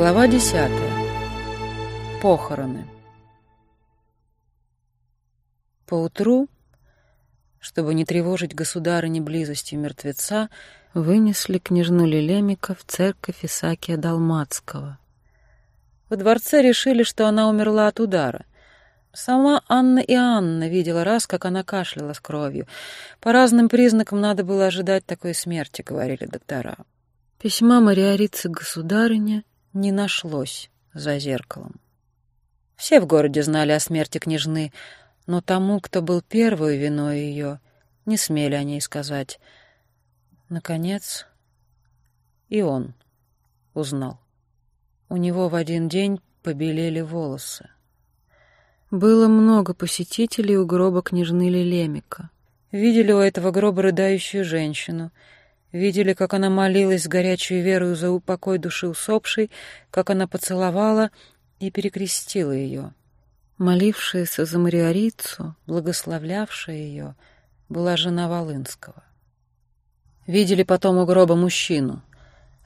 Глава десятая. Похороны. Поутру, чтобы не тревожить государыни близостью мертвеца, вынесли княжну Лелемика в церковь Исакия Далмацкого. Во дворце решили, что она умерла от удара. Сама Анна и Анна видела раз, как она кашляла с кровью. По разным признакам надо было ожидать такой смерти, говорили доктора. Письма Мариорицы государыне не нашлось за зеркалом. Все в городе знали о смерти княжны, но тому, кто был первой виной ее, не смели о ней сказать. Наконец, и он узнал. У него в один день побелели волосы. Было много посетителей у гроба княжны Лелемика. Видели у этого гроба рыдающую женщину — Видели, как она молилась с горячей верою за упокой души усопшей, как она поцеловала и перекрестила ее. Молившаяся за Мариорицу, благословлявшая ее, была жена Волынского. Видели потом у гроба мужчину.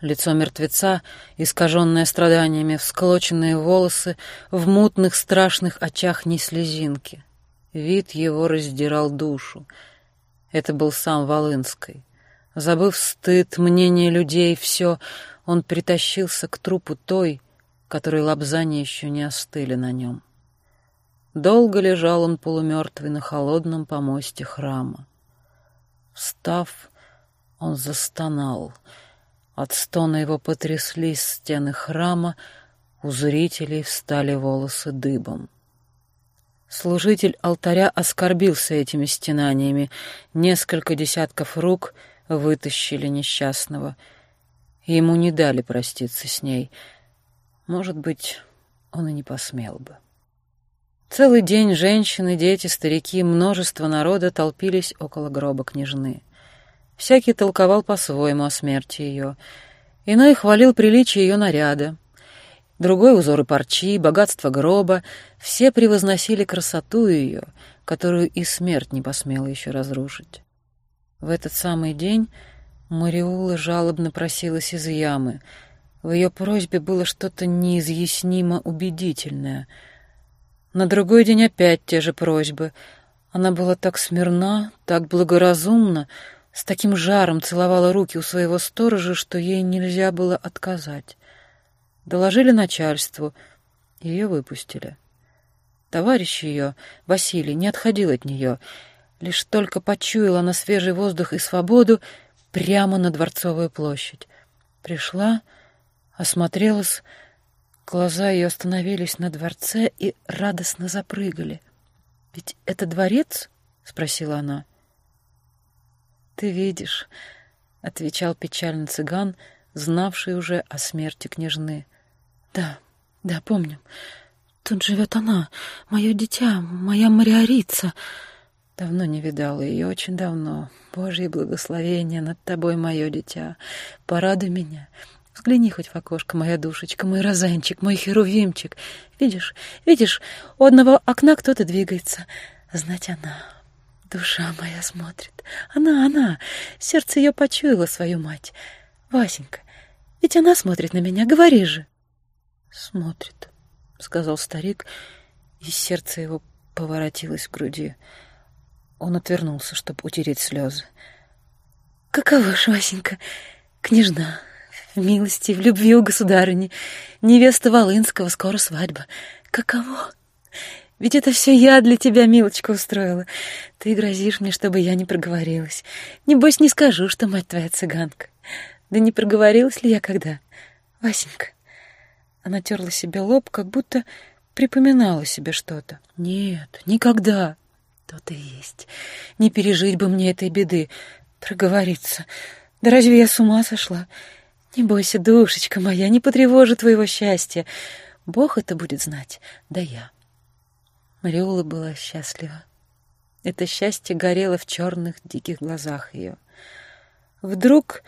Лицо мертвеца, искаженное страданиями, всклоченные волосы, в мутных страшных очах не слезинки. Вид его раздирал душу. Это был сам Волынский. Забыв стыд, мнение людей, все, он притащился к трупу той, которой лапзания еще не остыли на нем. Долго лежал он полумертвый на холодном помосте храма. Встав, он застонал. От стона его потряслись стены храма, у зрителей встали волосы дыбом. Служитель алтаря оскорбился этими стенаниями. Несколько десятков рук — вытащили несчастного. Ему не дали проститься с ней. Может быть, он и не посмел бы. Целый день женщины, дети, старики, множество народа толпились около гроба княжны. Всякий толковал по-своему о смерти ее. Иной хвалил приличие ее наряда. Другой — узоры парчи, богатство гроба. Все превозносили красоту ее, которую и смерть не посмела еще разрушить. В этот самый день Мариула жалобно просилась из ямы. В ее просьбе было что-то неизъяснимо убедительное. На другой день опять те же просьбы. Она была так смирна, так благоразумна, с таким жаром целовала руки у своего сторожа, что ей нельзя было отказать. Доложили начальству, ее выпустили. Товарищ ее, Василий, не отходил от нее — Лишь только почуяла на свежий воздух и свободу прямо на Дворцовую площадь. Пришла, осмотрелась, глаза ее остановились на дворце и радостно запрыгали. «Ведь это дворец?» — спросила она. «Ты видишь», — отвечал печально цыган, знавший уже о смерти княжны. «Да, да, помню. Тут живет она, мое дитя, моя Мариорица». Давно не видала ее, очень давно. Божье благословение над тобой, мое дитя. Порадуй меня. Взгляни хоть в окошко, моя душечка, мой розанчик, мой херувимчик. Видишь, видишь, у одного окна кто-то двигается. Знать она, душа моя смотрит. Она, она, сердце ее почуяло свою мать. Васенька, ведь она смотрит на меня, говори же. Смотрит, сказал старик, и сердце его поворотилось в груди. Он отвернулся, чтобы утереть слезы. «Каково ж, Васенька, княжна, в милости, в любви у государыни, невеста Волынского, скоро свадьба. Каково? Ведь это все я для тебя, милочка, устроила. Ты грозишь мне, чтобы я не проговорилась. Небось, не скажу, что мать твоя цыганка. Да не проговорилась ли я когда? Васенька». Она терла себе лоб, как будто припоминала себе что-то. «Нет, никогда!» То-то и есть. Не пережить бы мне этой беды. Проговориться. Да разве я с ума сошла? Не бойся, душечка моя, не потревожу твоего счастья. Бог это будет знать, да я. Мариола была счастлива. Это счастье горело в черных диких глазах ее. Вдруг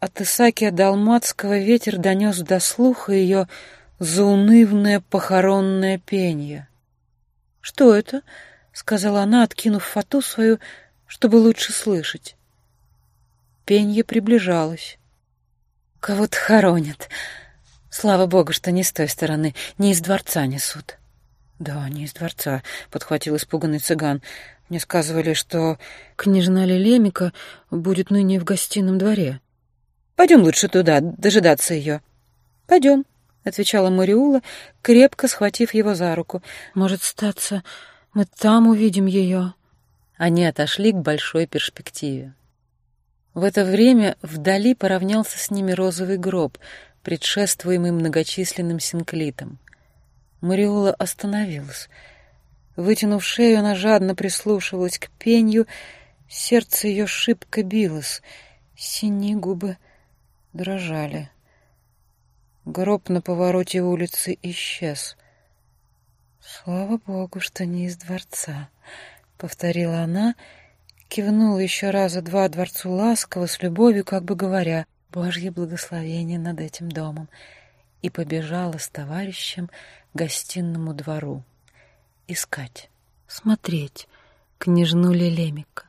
от Исакия Далматского ветер донес до слуха ее заунывное похоронное пение. «Что это?» Сказала она, откинув фату свою, чтобы лучше слышать. Пенье приближалось. «Кого-то хоронят. Слава богу, что не с той стороны, не из дворца несут. Да, не из дворца, подхватил испуганный цыган. Мне сказывали, что княжна Лелемика будет ныне в гостином дворе. Пойдем лучше туда, дожидаться ее. Пойдем, отвечала Мариула, крепко схватив его за руку. Может, статься, мы там увидим ее. Они отошли к большой перспективе. В это время вдали поравнялся с ними розовый гроб, предшествуемый многочисленным синклитом. Мариола остановилась. Вытянув шею, она жадно прислушивалась к пенью, сердце ее шибко билось, синие губы дрожали. Гроб на повороте улицы исчез. «Слава Богу, что не из дворца», — повторила она, кивнула еще раза два дворцу ласково, с любовью, как бы говоря, «Божье благословение над этим домом», и побежала с товарищем к гостинному двору. Искать, смотреть княжну Лелемика.